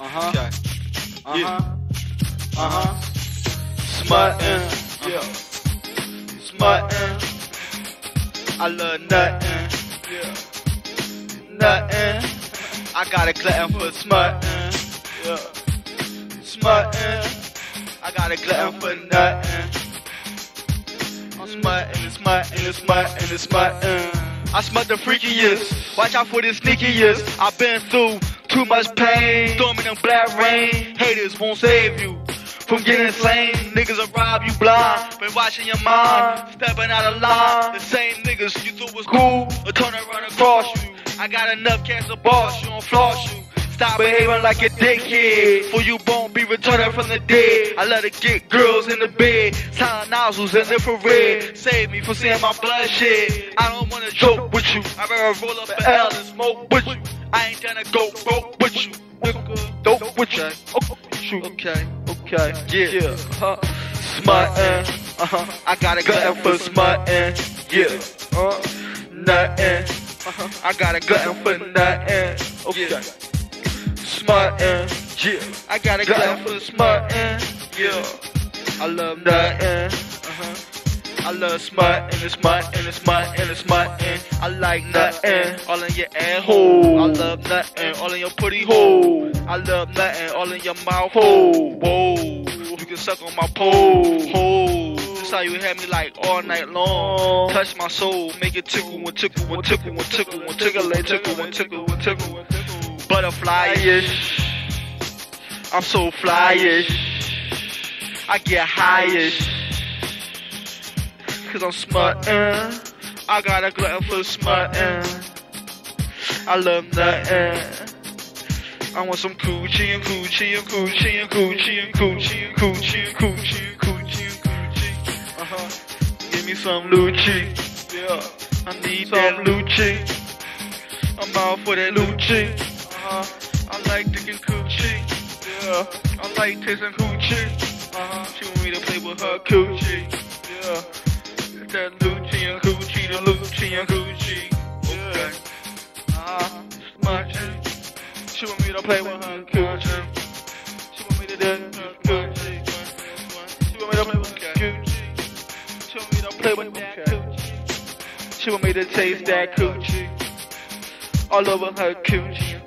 Uh huh. Okay. Uh Yeah. huh. Uh huh. Smuttin', yeah. Smuttin'. I love nothing, yeah. Nothing. I got a glutton for smuttin', yeah. Smuttin'. I got a glutton for nothing. I'm smuttin', it's smuttin', it's smuttin', it's smuttin'. I smut the freakiest. Watch out for the sneakiest. I've been through too much pain. Storming in black rain. Haters won't save you from getting insane. Niggas will rob you blind. Been watching your mind. Stepping out of line. The same niggas you thought was cool will turn around and cross you. I got enough to boss you and floss you. Stop behaving like a dickhead, for you won't be returning from the dead. I let it get girls in the bed, silent nozzles in infrared. Save me from seeing my bloodshed. I don't wanna joke with you. I'd rather roll up an L and smoke with you. I ain't gonna go broke with you. Nigga, dope with you. Okay, okay, yeah. yeah. Uh-huh. Smuttin', uh-huh. I got a glutton for smart smuttin', yeah. Uh, nothing. Uh-huh. I got a glutton for nothing. Okay. Smuttin', yeah. I got a glutton for smart smuttin', yeah. I love nothing. I love smuttin', it's smuttin', it's smuttin', it's smuttin'. I like nothing, all in your asshole. I love nothing, all in your pretty hole. I love nothing, all in your mouth hole. Whoa, you can suck on my pole. Hole. This how you have me like all night long. Touch my soul, make it tickle and tickle and tickle and tickle and tickle and tickle and tickle and tickle. Butterfly-ish. I'm so flyish. I get highish. Cause I'm smuttin'. I got a glutton for smuttin'. I love nothing. I want some coochie and coochie and coochie and coochie and coochie and coochie and coochie and coochie and coochie. Uh huh. Give me some Lucci. Yeah. I need that Lucci. I'm out for that Lucci. Uh huh. I like dicking coochie. Yeah. I like tasting coochie. Uh huh. She want me to play with her coochie. Yeah. It's that Lucci and coochie, the Lucci and coochie. Okay. Uh huh. Smudgy. She want me to play with her coochie. She want me to do her coochie. She want me to play with coochie. She want me to play with that coochie. She want me to taste that coochie. All over her coochie.